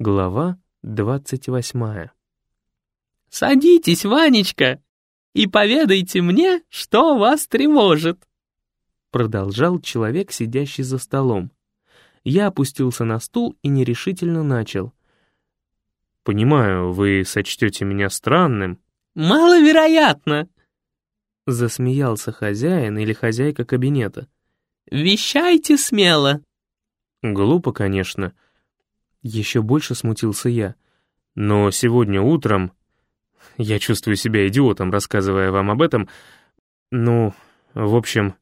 Глава двадцать восьмая. «Садитесь, Ванечка, и поведайте мне, что вас тревожит», продолжал человек, сидящий за столом. Я опустился на стул и нерешительно начал. «Понимаю, вы сочтете меня странным». «Маловероятно», — засмеялся хозяин или хозяйка кабинета. «Вещайте смело». «Глупо, конечно». Еще больше смутился я. Но сегодня утром... Я чувствую себя идиотом, рассказывая вам об этом. Ну, в общем,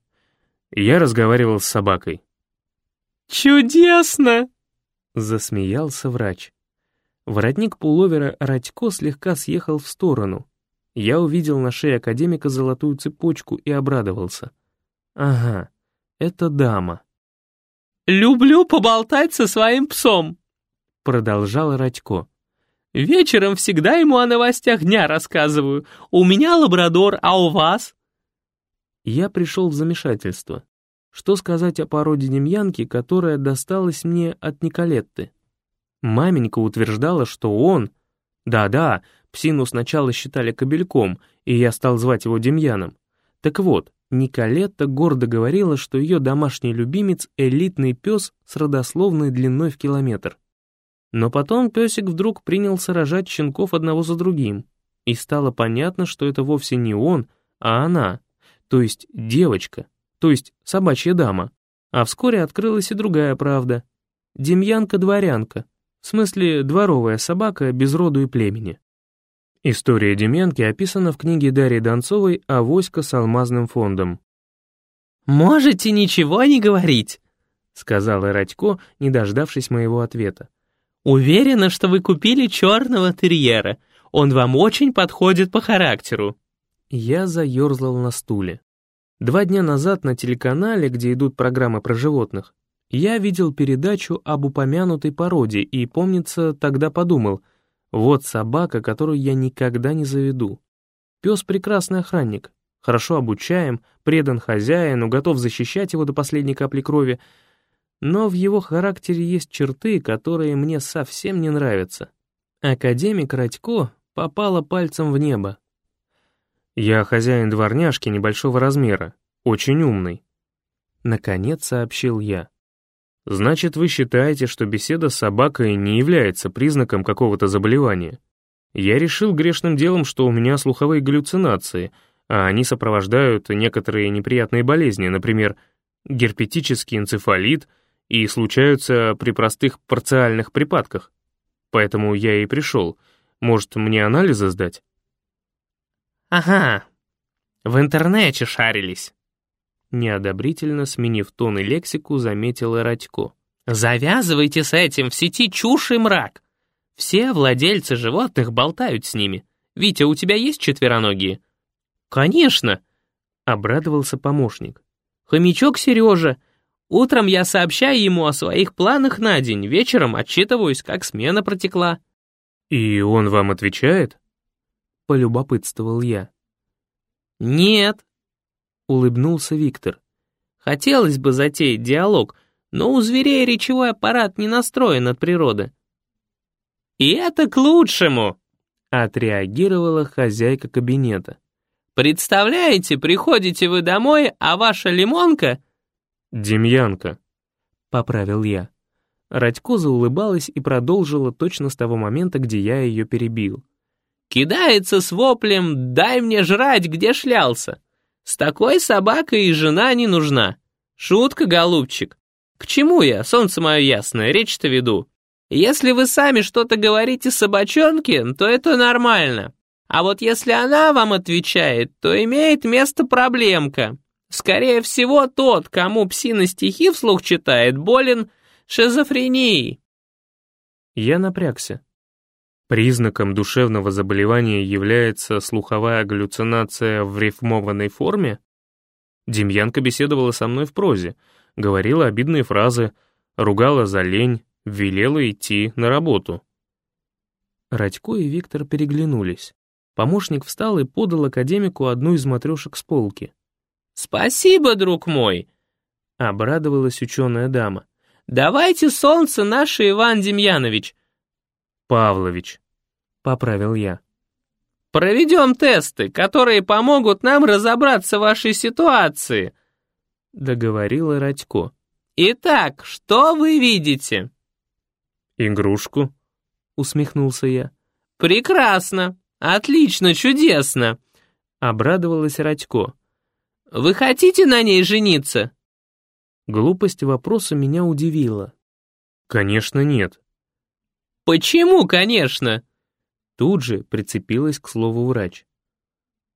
я разговаривал с собакой. «Чудесно!» — засмеялся врач. Воротник пуловера Радько слегка съехал в сторону. Я увидел на шее академика золотую цепочку и обрадовался. «Ага, это дама». «Люблю поболтать со своим псом», — продолжал Радько. «Вечером всегда ему о новостях дня рассказываю. У меня лабрадор, а у вас?» Я пришел в замешательство. Что сказать о породе немьянки, которая досталась мне от Николетты? Маменька утверждала, что он... Да-да, псину сначала считали кобельком, и я стал звать его Демьяном. Так вот, Николетта гордо говорила, что ее домашний любимец — элитный пес с родословной длиной в километр. Но потом песик вдруг принялся рожать щенков одного за другим, и стало понятно, что это вовсе не он, а она, то есть девочка, то есть собачья дама. А вскоре открылась и другая правда. Демьянка-дворянка, в смысле дворовая собака без роду и племени. История Демьянки описана в книге Дарьи Донцовой «Авоська с алмазным фондом». «Можете ничего не говорить», — сказала Радько, не дождавшись моего ответа. «Уверена, что вы купили черного терьера. Он вам очень подходит по характеру». Я заерзал на стуле. Два дня назад на телеканале, где идут программы про животных, я видел передачу об упомянутой породе и, помнится, тогда подумал, вот собака, которую я никогда не заведу. Пес прекрасный охранник, хорошо обучаем, предан хозяину, готов защищать его до последней капли крови, но в его характере есть черты, которые мне совсем не нравятся. Академик Радько попала пальцем в небо. Я хозяин дворняжки небольшого размера, очень умный. Наконец сообщил я. Значит, вы считаете, что беседа с собакой не является признаком какого-то заболевания? Я решил грешным делом, что у меня слуховые галлюцинации, а они сопровождают некоторые неприятные болезни, например, герпетический энцефалит, и случаются при простых парциальных припадках. Поэтому я и пришел. Может, мне анализы сдать? «Ага, в интернете шарились», Неодобрительно сменив тон и лексику, заметила Радько. «Завязывайте с этим, в сети чушь и мрак. Все владельцы животных болтают с ними. Витя, у тебя есть четвероногие?» «Конечно», — обрадовался помощник. «Хомячок Сережа. Утром я сообщаю ему о своих планах на день, вечером отчитываюсь, как смена протекла». «И он вам отвечает?» — полюбопытствовал я. «Нет», улыбнулся Виктор. Хотелось бы затеять диалог, но у зверей речевой аппарат не настроен от природы. «И это к лучшему!» — отреагировала хозяйка кабинета. «Представляете, приходите вы домой, а ваша лимонка...» «Демьянка», — поправил я. Радько заулыбалась и продолжила точно с того момента, где я ее перебил. «Кидается с воплем «Дай мне жрать, где шлялся!» С такой собакой и жена не нужна. Шутка, голубчик. К чему я, солнце мое ясное, речь-то веду. Если вы сами что-то говорите собачонке, то это нормально. А вот если она вам отвечает, то имеет место проблемка. Скорее всего, тот, кому псина стихи вслух читает, болен шизофренией. Я напрягся. Признаком душевного заболевания является слуховая галлюцинация в рифмованной форме? Демьянка беседовала со мной в прозе, говорила обидные фразы, ругала за лень, велела идти на работу. Радько и Виктор переглянулись. Помощник встал и подал академику одну из матрешек с полки. «Спасибо, друг мой!» — обрадовалась ученая дама. «Давайте солнце наше, Иван Демьянович, Павлович», — поправил я. «Проведем тесты, которые помогут нам разобраться в вашей ситуации», — договорила Радько. «Итак, что вы видите?» «Игрушку», — усмехнулся я. «Прекрасно! Отлично, чудесно!» — обрадовалась Радько. «Вы хотите на ней жениться?» Глупость вопроса меня удивила. «Конечно нет». «Почему, конечно?» Тут же прицепилась к слову врач.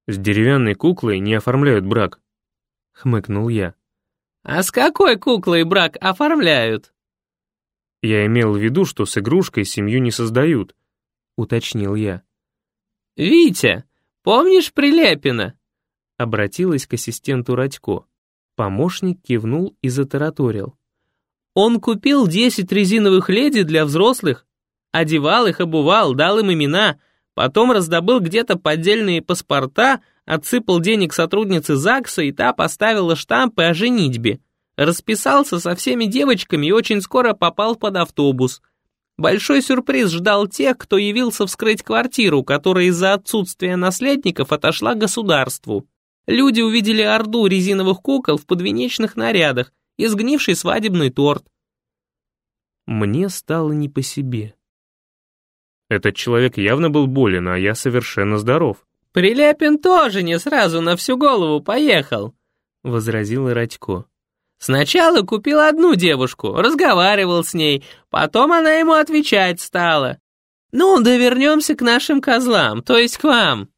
«С деревянной куклой не оформляют брак», — хмыкнул я. «А с какой куклой брак оформляют?» «Я имел в виду, что с игрушкой семью не создают», — уточнил я. «Витя, помнишь Прилепина?» Обратилась к ассистенту Радько. Помощник кивнул и затараторил. «Он купил десять резиновых леди для взрослых, одевал их, обувал, дал им имена, потом раздобыл где-то поддельные паспорта, отсыпал денег сотруднице ЗАГСа, и та поставила штампы о женитьбе. Расписался со всеми девочками и очень скоро попал под автобус. Большой сюрприз ждал тех, кто явился вскрыть квартиру, которая из-за отсутствия наследников отошла государству. Люди увидели орду резиновых кукол в подвенечных нарядах и сгнивший свадебный торт. Мне стало не по себе. Этот человек явно был болен, а я совершенно здоров. «Прилепин тоже не сразу на всю голову поехал», — возразил Радько. «Сначала купил одну девушку, разговаривал с ней, потом она ему отвечать стала. Ну, да вернемся к нашим козлам, то есть к вам.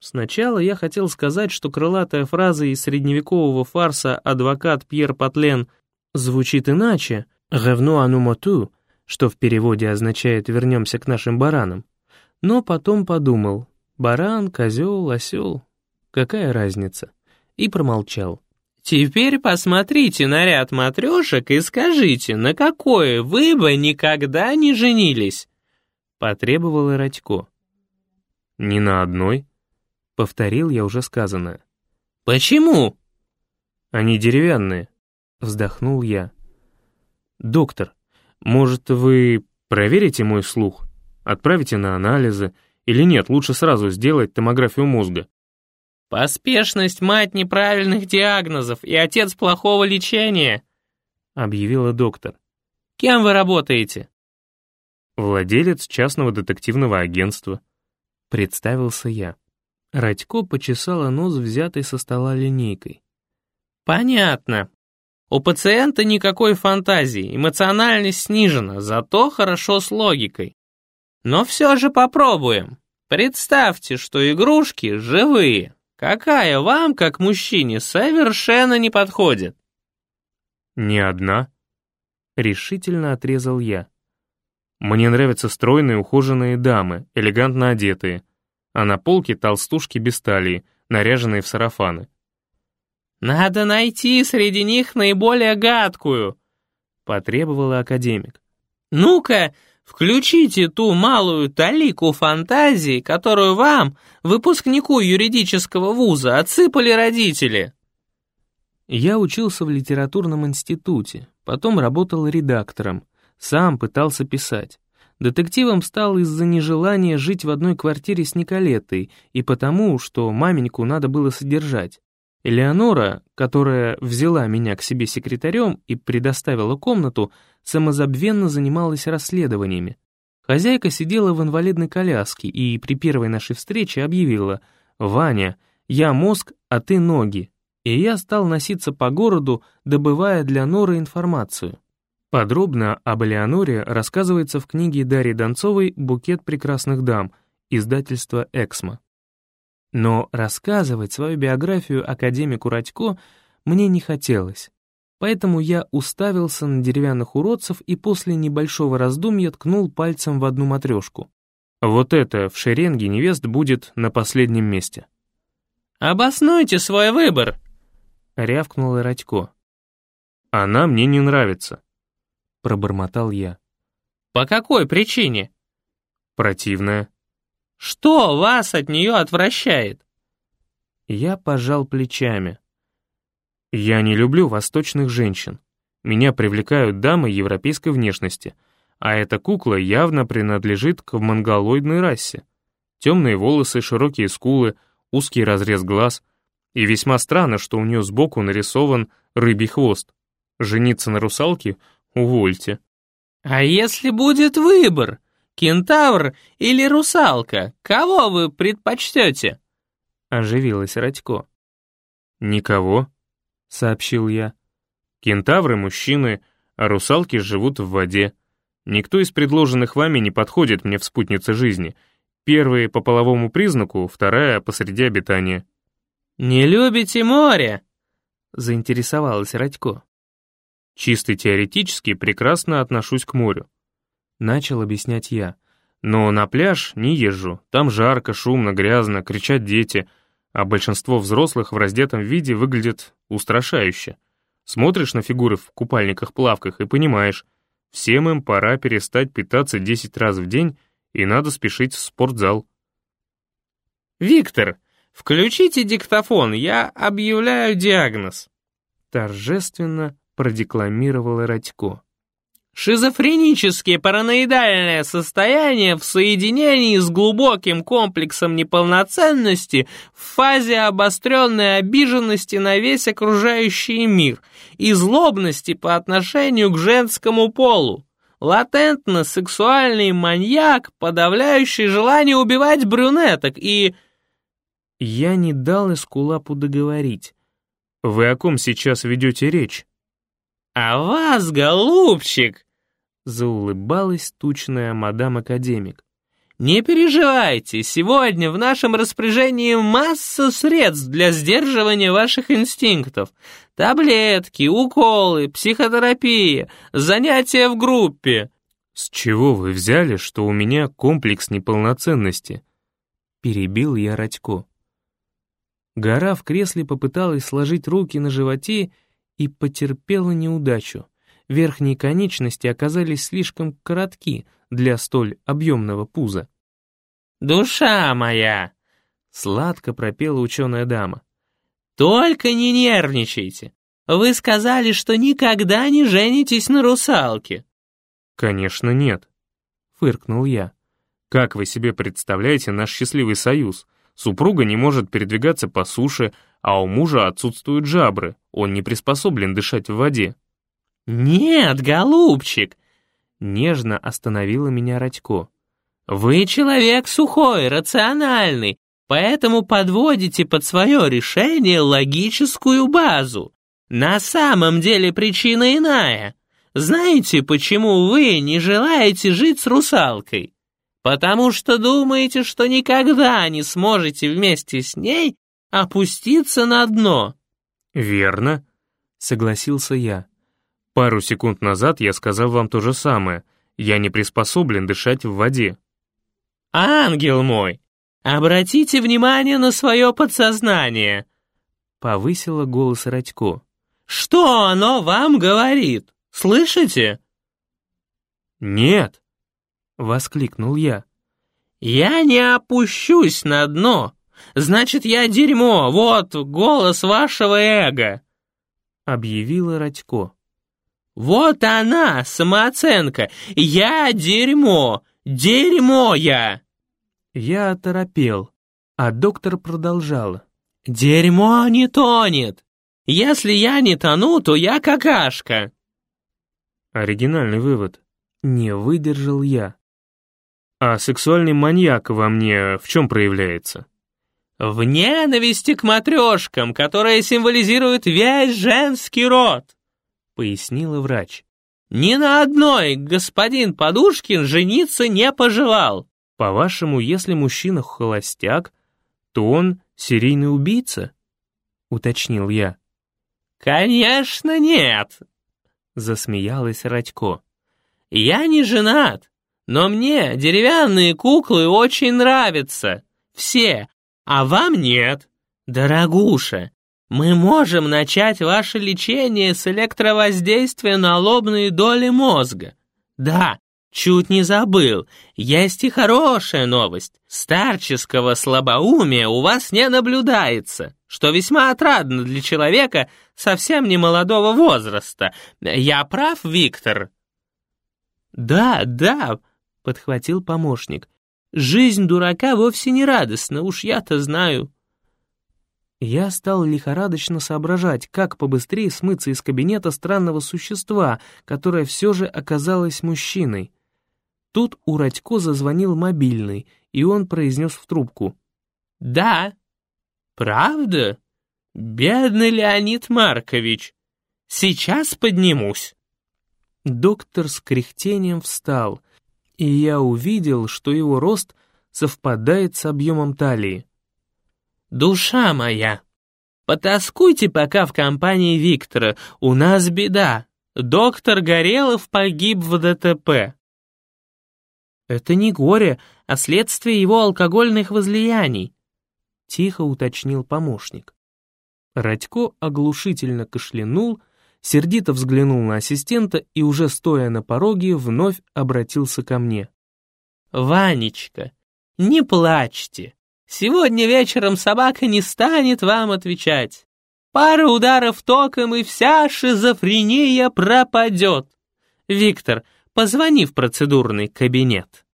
Сначала я хотел сказать, что крылатая фраза из средневекового фарса «Адвокат Пьер Патлен» звучит иначе «Ревну анумоту», что в переводе означает «вернемся к нашим баранам». Но потом подумал «баран, козел, осел, какая разница?» и промолчал. «Теперь посмотрите на ряд матрешек и скажите, на какое вы бы никогда не женились?» Потребовал Радько. «Ни на одной», Повторил я уже сказанное. «Почему?» «Они деревянные», — вздохнул я. «Доктор, может, вы проверите мой слух? Отправите на анализы? Или нет, лучше сразу сделать томографию мозга?» «Поспешность — мать неправильных диагнозов и отец плохого лечения», — объявила доктор. «Кем вы работаете?» «Владелец частного детективного агентства», — представился я. Радько почесала нос, взятой со стола линейкой. «Понятно. У пациента никакой фантазии, эмоциональность снижена, зато хорошо с логикой. Но все же попробуем. Представьте, что игрушки живые. Какая вам, как мужчине, совершенно не подходит?» «Ни одна», — решительно отрезал я. «Мне нравятся стройные ухоженные дамы, элегантно одетые, а на полке толстушки без талии, наряженные в сарафаны. «Надо найти среди них наиболее гадкую», — потребовала академик. «Ну-ка, включите ту малую талику фантазии, которую вам, выпускнику юридического вуза, отсыпали родители». Я учился в литературном институте, потом работал редактором, сам пытался писать. Детективом стал из-за нежелания жить в одной квартире с Николеттой и потому, что маменьку надо было содержать. Элеонора, которая взяла меня к себе секретарем и предоставила комнату, самозабвенно занималась расследованиями. Хозяйка сидела в инвалидной коляске и при первой нашей встрече объявила «Ваня, я мозг, а ты ноги». И я стал носиться по городу, добывая для Норы информацию. Подробно об Элеоноре рассказывается в книге Дарьи Донцовой «Букет прекрасных дам», издательства «Эксмо». Но рассказывать свою биографию академику Радько мне не хотелось, поэтому я уставился на деревянных уродцев и после небольшого раздумья ткнул пальцем в одну матрешку. Вот это в шеренге невест будет на последнем месте. «Обоснуйте свой выбор!» — рявкнула Радько. «Она мне не нравится», — пробормотал я. «По какой причине?» «Противная». «Что вас от нее отвращает?» Я пожал плечами. «Я не люблю восточных женщин. Меня привлекают дамы европейской внешности. а эта кукла явно принадлежит к монголоидной расе. Темные волосы, широкие скулы, узкий разрез глаз. И весьма странно, что у нее сбоку нарисован рыбий хвост. Жениться на русалке? Увольте. «А если будет выбор? Кентавр или русалка? Кого вы предпочтете?» Оживилась Радько. «Никого», — сообщил я. «Кентавры — мужчины, а русалки живут в воде. Никто из предложенных вами не подходит мне в спутнице жизни. Первые по половому признаку, вторая посреди обитания». «Не любите море?» — заинтересовалась Радько. Чисто теоретически прекрасно отношусь к морю. Начал объяснять я. Но на пляж не езжу. Там жарко, шумно, грязно, кричат дети, а большинство взрослых в раздетом виде выглядит устрашающе. Смотришь на фигуры в купальниках-плавках и понимаешь, всем им пора перестать питаться 10 раз в день и надо спешить в спортзал. «Виктор, включите диктофон, я объявляю диагноз», торжественно продекламировала Радько. Шизофреническое параноидальное состояние в соединении с глубоким комплексом неполноценности в фазе обостренной обиженности на весь окружающий мир и злобности по отношению к женскому полу. Латентно-сексуальный маньяк, подавляющий желание убивать брюнеток и... Я не дал Эскулапу договорить. Вы о ком сейчас ведете речь? «А вас, голубчик!» заулыбалась тучная мадам-академик. «Не переживайте, сегодня в нашем распоряжении масса средств для сдерживания ваших инстинктов. Таблетки, уколы, психотерапия, занятия в группе». «С чего вы взяли, что у меня комплекс неполноценности?» Перебил я Радько. Гора в кресле попыталась сложить руки на животе и потерпела неудачу. Верхние конечности оказались слишком коротки для столь объемного пуза. «Душа моя!» — сладко пропела ученая дама. «Только не нервничайте. Вы сказали, что никогда не женитесь на русалке». «Конечно нет», — фыркнул я. «Как вы себе представляете наш счастливый союз? Супруга не может передвигаться по суше, а у мужа отсутствуют жабры, он не приспособлен дышать в воде». «Нет, голубчик!» Нежно остановила меня Радько. «Вы человек сухой, рациональный, поэтому подводите под свое решение логическую базу. На самом деле причина иная. Знаете, почему вы не желаете жить с русалкой? Потому что думаете, что никогда не сможете вместе с ней опуститься на дно». «Верно», — согласился я. «Пару секунд назад я сказал вам то же самое. Я не приспособлен дышать в воде». «Ангел мой, обратите внимание на свое подсознание», — повысила голос Радько. «Что оно вам говорит? Слышите?» «Нет», — воскликнул я. «Я не опущусь на дно. Значит, я дерьмо. Вот голос вашего эго», — объявила Радько. «Вот она, самооценка. Я дерьмо. Дерьмо я!» Я оторопел, а доктор продолжала. «Дерьмо не тонет. Если я не тону, то я какашка». Оригинальный вывод. Не выдержал я. А сексуальный маньяк во мне в чем проявляется? В ненависти к матрешкам, которая символизирует весь женский род, пояснила врач. Ни на одной господин Подушкин жениться не пожелал. По-вашему, если мужчина холостяк, то он серийный убийца? Уточнил я. Конечно нет, засмеялась Радько. Я не женат, но мне деревянные куклы очень нравятся. Все, а вам нет. Дорогуша, мы можем начать ваше лечение с электровоздействия на лобные доли мозга. Да, чуть не забыл, есть и хорошая новость. Старческого слабоумия у вас не наблюдается, что весьма отрадно для человека совсем не молодого возраста. Я прав, Виктор?» «Да, да», — подхватил помощник. «Жизнь дурака вовсе не радостна, уж я-то знаю». Я стал лихорадочно соображать, как побыстрее смыться из кабинета странного существа, которое все же оказалось мужчиной. Тут у Радько зазвонил мобильный, и он произнес в трубку. «Да, правда? Бедный Леонид Маркович. Сейчас поднимусь». Доктор с кряхтением встал, и я увидел, что его рост совпадает с объемом талии. «Душа моя, потаскуйте пока в компании Виктора, у нас беда. Доктор Горелов погиб в ДТП». «Это не горе, а следствие его алкогольных возлияний», — тихо уточнил помощник. Радько оглушительно кашлянул, сердито взглянул на ассистента и, уже стоя на пороге, вновь обратился ко мне. «Ванечка, не плачьте. Сегодня вечером собака не станет вам отвечать. Пара ударов током, и вся шизофрения пропадет. Виктор, позвони в процедурный кабинет».